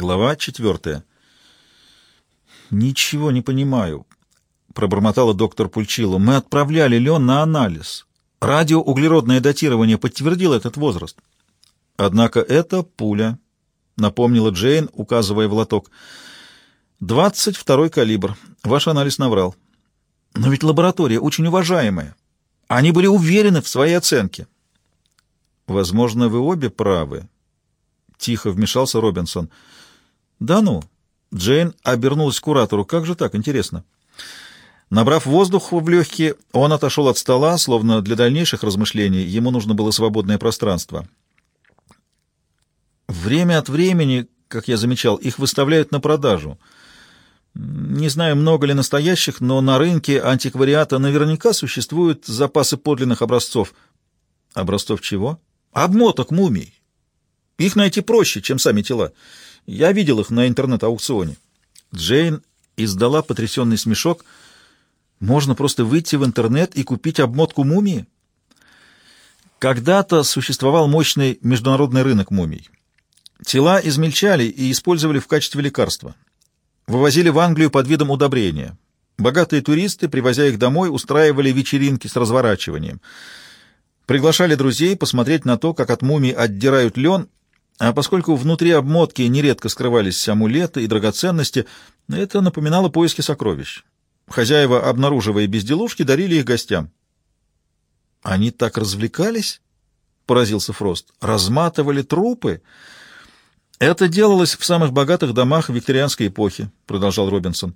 Глава четвертая. «Ничего не понимаю», — пробормотала доктор Пульчило. «Мы отправляли Лен на анализ. Радиоуглеродное датирование подтвердило этот возраст». «Однако это пуля», — напомнила Джейн, указывая в лоток. «Двадцать второй калибр. Ваш анализ наврал». «Но ведь лаборатория очень уважаемая. Они были уверены в своей оценке». «Возможно, вы обе правы», — тихо вмешался Робинсон. «Да ну!» Джейн обернулась к куратору. «Как же так? Интересно». Набрав воздух в легкие, он отошел от стола, словно для дальнейших размышлений ему нужно было свободное пространство. Время от времени, как я замечал, их выставляют на продажу. Не знаю, много ли настоящих, но на рынке антиквариата наверняка существуют запасы подлинных образцов. Образцов чего? Обмоток мумий. Их найти проще, чем сами тела. Я видел их на интернет-аукционе. Джейн издала потрясенный смешок. Можно просто выйти в интернет и купить обмотку мумии? Когда-то существовал мощный международный рынок мумий. Тела измельчали и использовали в качестве лекарства. Вывозили в Англию под видом удобрения. Богатые туристы, привозя их домой, устраивали вечеринки с разворачиванием. Приглашали друзей посмотреть на то, как от мумий отдирают лен а поскольку внутри обмотки нередко скрывались амулеты и драгоценности, это напоминало поиски сокровищ. Хозяева, обнаруживая безделушки, дарили их гостям. «Они так развлекались?» — поразился Фрост. «Разматывали трупы?» «Это делалось в самых богатых домах викторианской эпохи», — продолжал Робинсон.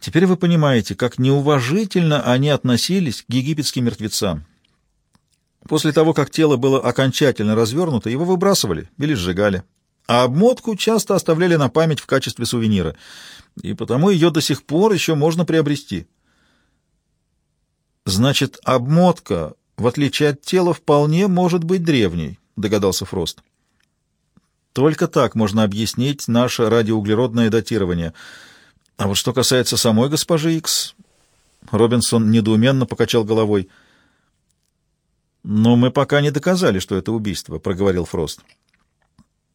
«Теперь вы понимаете, как неуважительно они относились к египетским мертвецам. После того, как тело было окончательно развернуто, его выбрасывали или сжигали. А обмотку часто оставляли на память в качестве сувенира, и потому ее до сих пор еще можно приобрести. Значит, обмотка, в отличие от тела, вполне может быть древней, догадался Фрост. Только так можно объяснить наше радиоуглеродное датирование. А вот что касается самой госпожи Икс, Робинсон недоуменно покачал головой — «Но мы пока не доказали, что это убийство», — проговорил Фрост.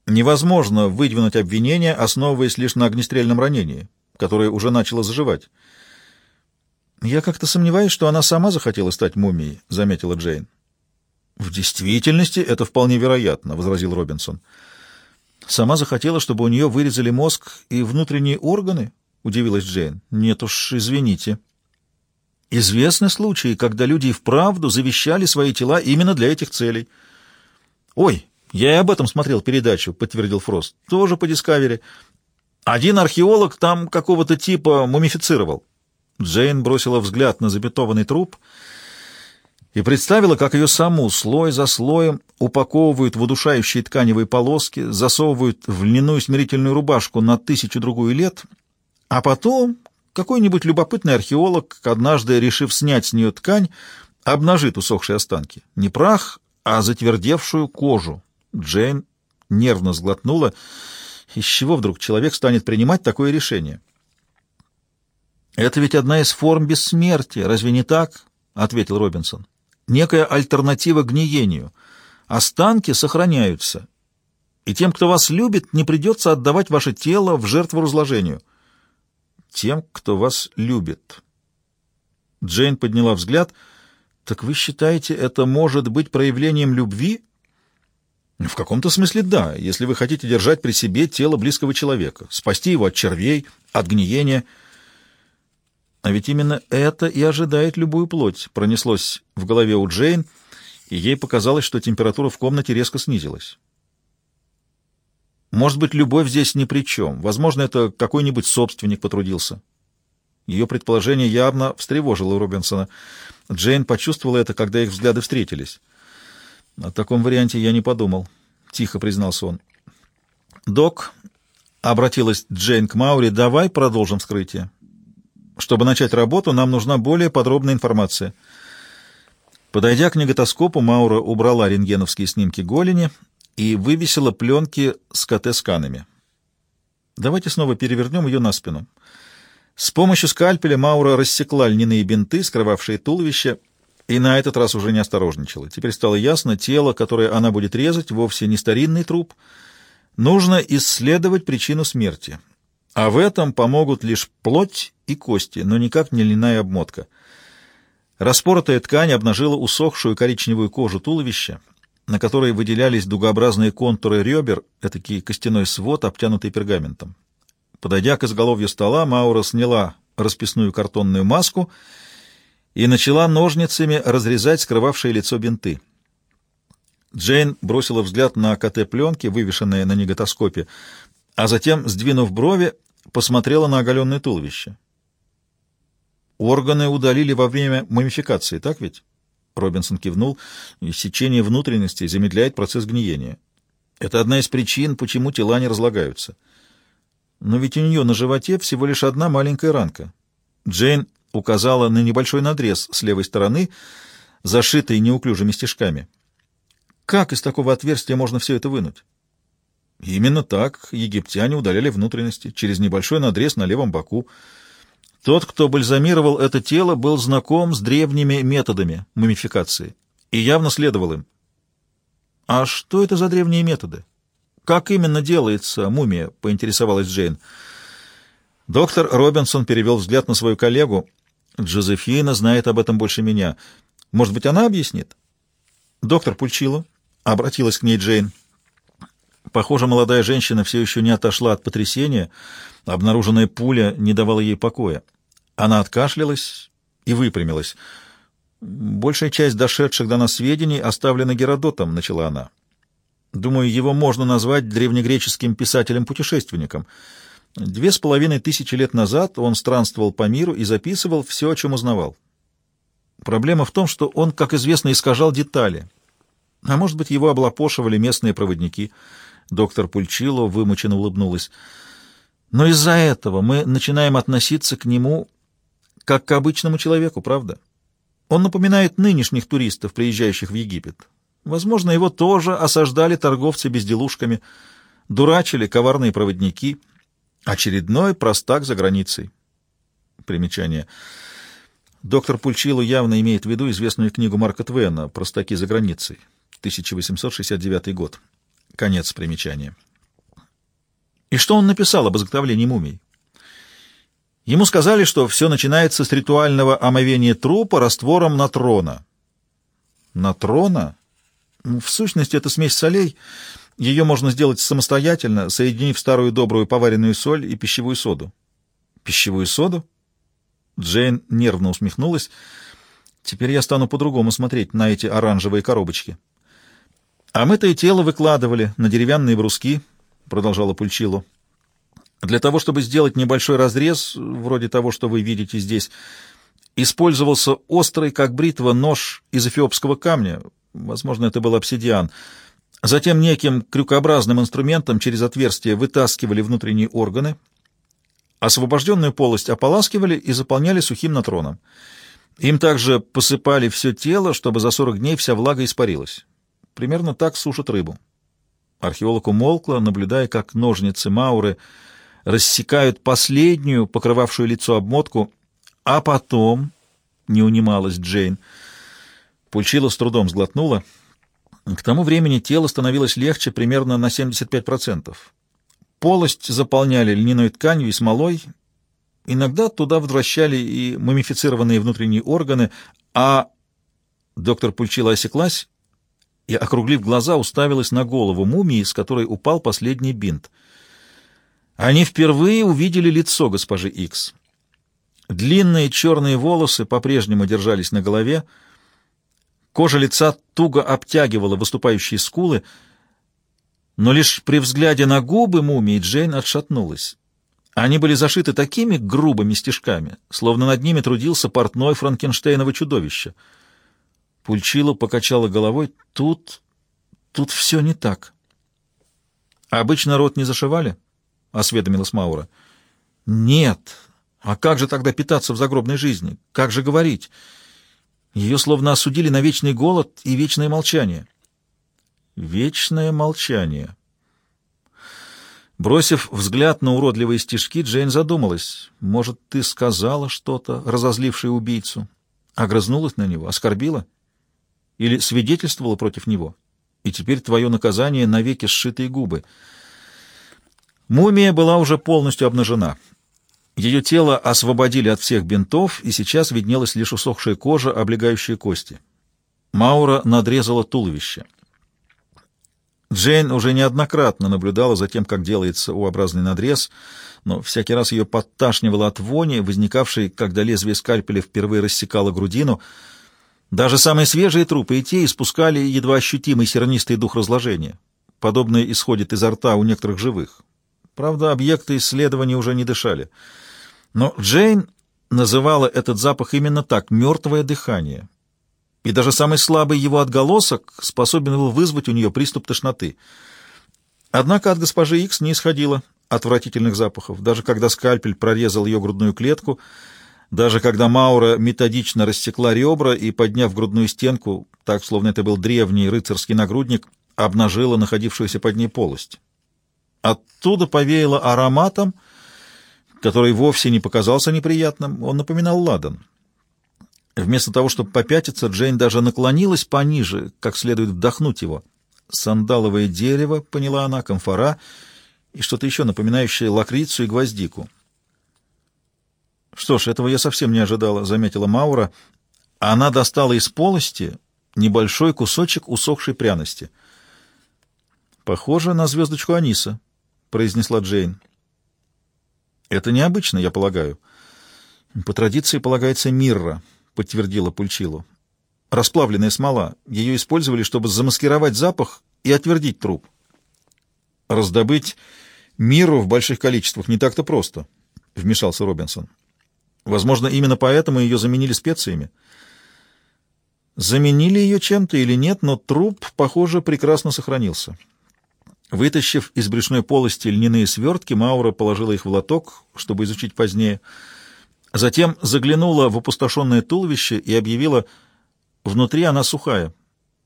«Невозможно выдвинуть обвинение, основываясь лишь на огнестрельном ранении, которое уже начало заживать». «Я как-то сомневаюсь, что она сама захотела стать мумией», — заметила Джейн. «В действительности это вполне вероятно», — возразил Робинсон. «Сама захотела, чтобы у нее вырезали мозг и внутренние органы?» — удивилась Джейн. «Нет уж, извините». Известны случаи, когда люди и вправду завещали свои тела именно для этих целей. «Ой, я и об этом смотрел передачу», — подтвердил Фрост. «Тоже по Дискавери. Один археолог там какого-то типа мумифицировал». Джейн бросила взгляд на забетованный труп и представила, как ее саму слой за слоем упаковывают в удушающие тканевые полоски, засовывают в льняную смирительную рубашку на тысячу-другую лет, а потом, какой-нибудь любопытный археолог, однажды решив снять с нее ткань, обнажит усохшие останки. Не прах, а затвердевшую кожу. Джейн нервно сглотнула. Из чего вдруг человек станет принимать такое решение? «Это ведь одна из форм бессмертия, разве не так?» — ответил Робинсон. «Некая альтернатива гниению. Останки сохраняются, и тем, кто вас любит, не придется отдавать ваше тело в жертву разложению» тем, кто вас любит. Джейн подняла взгляд. «Так вы считаете, это может быть проявлением любви?» «В каком-то смысле да, если вы хотите держать при себе тело близкого человека, спасти его от червей, от гниения». А ведь именно это и ожидает любую плоть, пронеслось в голове у Джейн, и ей показалось, что температура в комнате резко снизилась. Может быть, любовь здесь ни при чем. Возможно, это какой-нибудь собственник потрудился. Ее предположение явно встревожило Робинсона. Джейн почувствовала это, когда их взгляды встретились. «О таком варианте я не подумал», — тихо признался он. «Док», — обратилась Джейн к Маури, — «давай продолжим вскрытие. Чтобы начать работу, нам нужна более подробная информация». Подойдя к неготоскопу, Маура убрала рентгеновские снимки голени и вывесила пленки с КТ-сканами. Давайте снова перевернем ее на спину. С помощью скальпеля Маура рассекла льняные бинты, скрывавшие туловище, и на этот раз уже не осторожничала. Теперь стало ясно, тело, которое она будет резать, вовсе не старинный труп. Нужно исследовать причину смерти, а в этом помогут лишь плоть и кости, но никак не льняная обмотка. Распоротая ткань обнажила усохшую коричневую кожу туловища, на которой выделялись дугообразные контуры ребер, этакий костяной свод, обтянутый пергаментом. Подойдя к изголовью стола, Маура сняла расписную картонную маску и начала ножницами разрезать скрывавшие лицо бинты. Джейн бросила взгляд на КТ-пленки, вывешенные на неготоскопе, а затем, сдвинув брови, посмотрела на оголенное туловище. «Органы удалили во время мумификации, так ведь?» Робинсон кивнул. «Сечение внутренностей замедляет процесс гниения. Это одна из причин, почему тела не разлагаются. Но ведь у нее на животе всего лишь одна маленькая ранка. Джейн указала на небольшой надрез с левой стороны, зашитый неуклюжими стежками. Как из такого отверстия можно все это вынуть? Именно так египтяне удаляли внутренности, через небольшой надрез на левом боку. Тот, кто бальзамировал это тело, был знаком с древними методами мумификации и явно следовал им. А что это за древние методы? «Как именно делается мумия?» — поинтересовалась Джейн. Доктор Робинсон перевел взгляд на свою коллегу. «Джозефина знает об этом больше меня. Может быть, она объяснит?» «Доктор Пульчило», — обратилась к ней Джейн. Похоже, молодая женщина все еще не отошла от потрясения. Обнаруженная пуля не давала ей покоя. Она откашлялась и выпрямилась. «Большая часть дошедших до нас сведений оставлена Геродотом», — начала она. Думаю, его можно назвать древнегреческим писателем-путешественником. Две с половиной тысячи лет назад он странствовал по миру и записывал все, о чем узнавал. Проблема в том, что он, как известно, искажал детали. А может быть, его облапошивали местные проводники. Доктор Пульчило вымученно улыбнулась. Но из-за этого мы начинаем относиться к нему как к обычному человеку, правда? Он напоминает нынешних туристов, приезжающих в Египет. Возможно, его тоже осаждали торговцы безделушками, дурачили коварные проводники. Очередной простак за границей. Примечание. Доктор Пульчило явно имеет в виду известную книгу Марка Твена «Простаки за границей», 1869 год. Конец примечания. И что он написал об изготовлении мумий? Ему сказали, что все начинается с ритуального омовения трупа раствором натрона. Натрона? В сущности, это смесь солей. Ее можно сделать самостоятельно, соединив старую добрую поваренную соль и пищевую соду. Пищевую соду? Джейн нервно усмехнулась. Теперь я стану по-другому смотреть на эти оранжевые коробочки. А мы-то и тело выкладывали на деревянные бруски, продолжала Пульчило. Для того, чтобы сделать небольшой разрез, вроде того, что вы видите здесь, использовался острый, как бритва, нож из эфиопского камня, Возможно, это был обсидиан. Затем неким крюкообразным инструментом через отверстие вытаскивали внутренние органы, освобожденную полость ополаскивали и заполняли сухим натроном. Им также посыпали все тело, чтобы за 40 дней вся влага испарилась. Примерно так сушат рыбу. Археолог умолкла, наблюдая, как ножницы Мауры рассекают последнюю, покрывавшую лицо обмотку, а потом, не унималась Джейн, — Пульчила с трудом сглотнула. К тому времени тело становилось легче примерно на 75%. Полость заполняли льняной тканью и смолой. Иногда туда возвращали и мумифицированные внутренние органы, а... Доктор Пульчила осеклась и, округлив глаза, уставилась на голову мумии, с которой упал последний бинт. Они впервые увидели лицо госпожи Икс. Длинные черные волосы по-прежнему держались на голове, Кожа лица туго обтягивала выступающие скулы, но лишь при взгляде на губы мумии Джейн отшатнулась. Они были зашиты такими грубыми стежками, словно над ними трудился портной Франкенштейнова чудовища. Пульчило покачала головой. Тут... тут все не так. «Обычно рот не зашивали?» — осведомилась Маура. «Нет. А как же тогда питаться в загробной жизни? Как же говорить?» Ее словно осудили на вечный голод и вечное молчание. Вечное молчание. Бросив взгляд на уродливые стежки, Джейн задумалась. Может, ты сказала что-то, разозлившее убийцу? Огрызнулась на него, оскорбила? Или свидетельствовала против него? И теперь твое наказание — навеки сшитые губы. Мумия была уже полностью обнажена. Ее тело освободили от всех бинтов, и сейчас виднелась лишь усохшая кожа, облегающая кости. Маура надрезала туловище. Джейн уже неоднократно наблюдала за тем, как делается U-образный надрез, но всякий раз ее подташнивало от вони, возникавшей, когда лезвие скальпеля впервые рассекало грудину. Даже самые свежие трупы и те испускали едва ощутимый сернистый дух разложения. Подобное исходит изо рта у некоторых живых. Правда, объекты исследования уже не дышали. Но Джейн называла этот запах именно так — мертвое дыхание. И даже самый слабый его отголосок способен был вызвать у нее приступ тошноты. Однако от госпожи Икс не исходило отвратительных запахов, даже когда скальпель прорезал ее грудную клетку, даже когда Маура методично рассекла ребра и, подняв грудную стенку, так, словно это был древний рыцарский нагрудник, обнажила находившуюся под ней полость. Оттуда повеяло ароматом, который вовсе не показался неприятным, он напоминал ладан. Вместо того, чтобы попятиться, Джейн даже наклонилась пониже, как следует вдохнуть его. Сандаловое дерево, поняла она, комфора и что-то еще напоминающее лакрицу и гвоздику. «Что ж, этого я совсем не ожидала», — заметила Маура. Она достала из полости небольшой кусочек усохшей пряности. «Похоже на звездочку Аниса», — произнесла Джейн. «Это необычно, я полагаю. По традиции полагается мирра», — подтвердила Пульчилу. «Расплавленная смола. Ее использовали, чтобы замаскировать запах и отвердить труп». «Раздобыть миру в больших количествах не так-то просто», — вмешался Робинсон. «Возможно, именно поэтому ее заменили специями». Заменили ее чем-то или нет, но труп, похоже, прекрасно сохранился. Вытащив из брюшной полости льняные свертки, Маура положила их в лоток, чтобы изучить позднее. Затем заглянула в опустошенное туловище и объявила, внутри она сухая,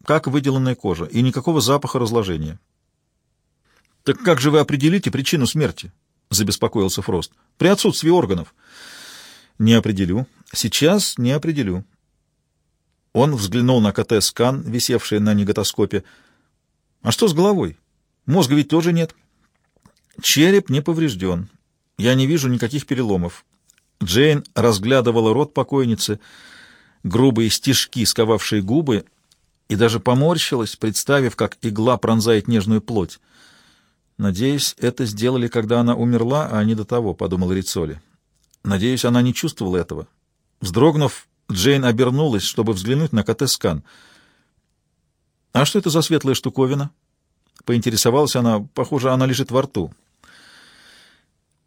как выделанная кожа, и никакого запаха разложения. «Так как же вы определите причину смерти?» — забеспокоился Фрост. «При отсутствии органов». «Не определю. Сейчас не определю». Он взглянул на КТ-скан, висевший на неготоскопе. «А что с головой?» Мозга ведь тоже нет. Череп не поврежден. Я не вижу никаких переломов. Джейн разглядывала рот покойницы, грубые стежки, сковавшие губы, и даже поморщилась, представив, как игла пронзает нежную плоть. «Надеюсь, это сделали, когда она умерла, а не до того», — подумал Рицоли. «Надеюсь, она не чувствовала этого». Вздрогнув, Джейн обернулась, чтобы взглянуть на КТ-скан. «А что это за светлая штуковина?» Поинтересовалась она, похоже, она лежит во рту.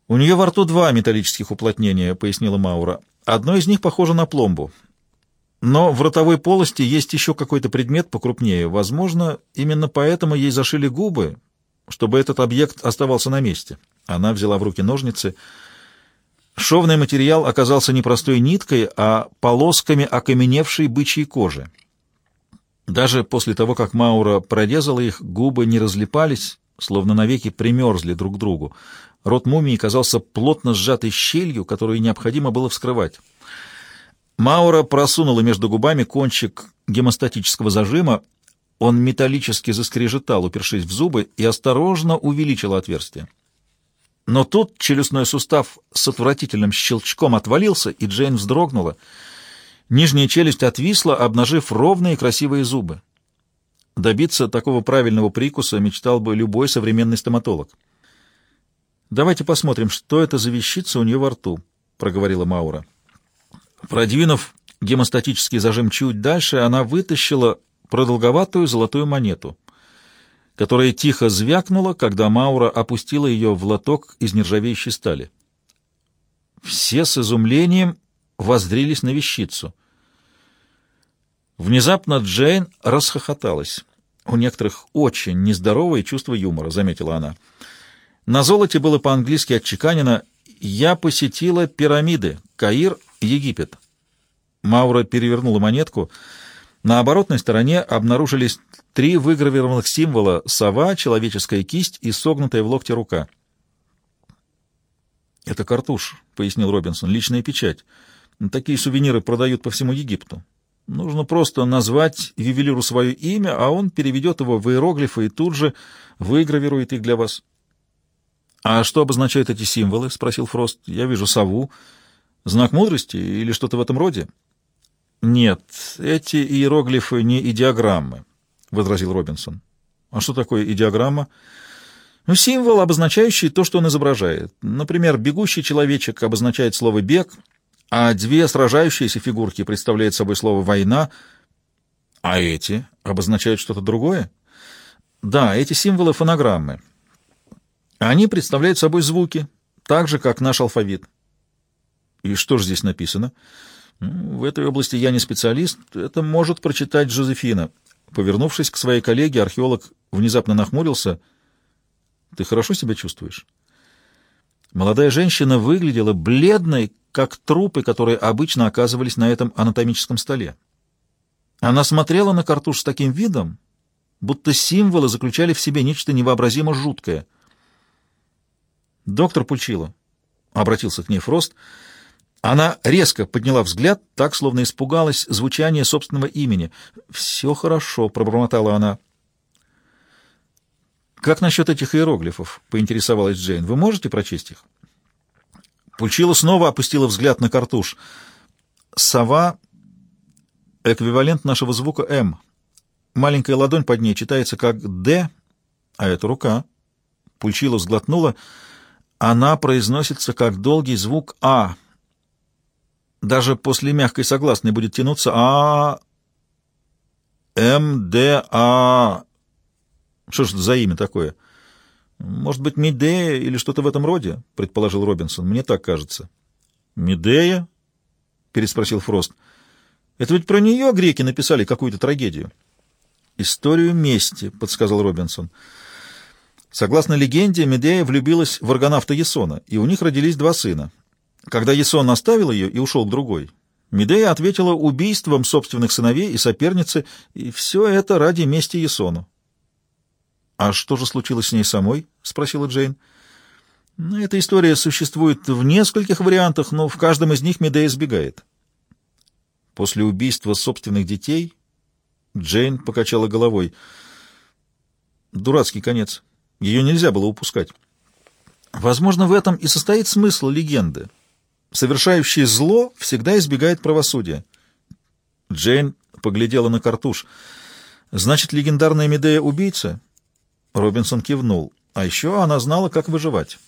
«У нее во рту два металлических уплотнения», — пояснила Маура. «Одно из них похоже на пломбу. Но в ротовой полости есть еще какой-то предмет покрупнее. Возможно, именно поэтому ей зашили губы, чтобы этот объект оставался на месте». Она взяла в руки ножницы. Шовный материал оказался не простой ниткой, а полосками окаменевшей бычьей кожи. Даже после того, как Маура прорезала их, губы не разлипались, словно навеки примерзли друг к другу. Рот мумии казался плотно сжатой щелью, которую необходимо было вскрывать. Маура просунула между губами кончик гемостатического зажима. Он металлически заскрежетал, упершись в зубы, и осторожно увеличила отверстие. Но тут челюстной сустав с отвратительным щелчком отвалился, и Джейн вздрогнула — Нижняя челюсть отвисла, обнажив ровные красивые зубы. Добиться такого правильного прикуса мечтал бы любой современный стоматолог. «Давайте посмотрим, что это за вещица у нее во рту», — проговорила Маура. Продвинув гемостатический зажим чуть дальше, она вытащила продолговатую золотую монету, которая тихо звякнула, когда Маура опустила ее в лоток из нержавеющей стали. Все с изумлением воздрились на вещицу. Внезапно Джейн расхохоталась. У некоторых очень нездоровое чувство юмора, заметила она. На золоте было по-английски отчеканено «Я посетила пирамиды, Каир, Египет». Маура перевернула монетку. На оборотной стороне обнаружились три выгравированных символа — сова, человеческая кисть и согнутая в локте рука. «Это картуш», — пояснил Робинсон, — «личная печать». Такие сувениры продают по всему Египту. Нужно просто назвать ювелиру свое имя, а он переведет его в иероглифы и тут же выгравирует их для вас. «А что обозначают эти символы?» — спросил Фрост. «Я вижу сову. Знак мудрости или что-то в этом роде?» «Нет, эти иероглифы не идиограммы», — возразил Робинсон. «А что такое идиограмма?» Ну, символ, обозначающий то, что он изображает. Например, бегущий человечек обозначает слово «бег», а две сражающиеся фигурки представляют собой слово «война», а эти обозначают что-то другое? Да, эти символы — фонограммы. Они представляют собой звуки, так же, как наш алфавит. И что же здесь написано? Ну, в этой области я не специалист, это может прочитать Жозефина. Повернувшись к своей коллеге, археолог внезапно нахмурился — ты хорошо себя чувствуешь?» Молодая женщина выглядела бледной, как трупы, которые обычно оказывались на этом анатомическом столе. Она смотрела на картуш с таким видом, будто символы заключали в себе нечто невообразимо жуткое. «Доктор Пучило», — обратился к ней Фрост, — она резко подняла взгляд, так, словно испугалась звучания собственного имени. «Все хорошо», — пробормотала она. «Как насчет этих иероглифов?» — поинтересовалась Джейн. «Вы можете прочесть их?» Пульчила снова опустила взгляд на картуш. «Сова — эквивалент нашего звука «М». Маленькая ладонь под ней читается как «Д», а это рука. Пульчила сглотнула. Она произносится как долгий звук «А». Даже после мягкой согласной будет тянуться «А». «М», «Д», «А». Что ж за имя такое? Может быть, Медея или что-то в этом роде, предположил Робинсон. Мне так кажется. Медея? переспросил Фрост. Это ведь про нее греки написали какую-то трагедию. Историю мести, подсказал Робинсон. Согласно легенде, Медея влюбилась в аргонавта Ясона, и у них родились два сына. Когда Ясон оставил ее и ушел к другой, Медея ответила убийством собственных сыновей и соперницы, и все это ради мести Ясону. «А что же случилось с ней самой?» — спросила Джейн. «Ну, «Эта история существует в нескольких вариантах, но в каждом из них Медея избегает». После убийства собственных детей Джейн покачала головой. Дурацкий конец. Ее нельзя было упускать. Возможно, в этом и состоит смысл легенды. Совершающий зло всегда избегает правосудия. Джейн поглядела на картуш. «Значит, легендарная Медея — убийца?» Робинсон кивнул. А еще она знала, как выживать.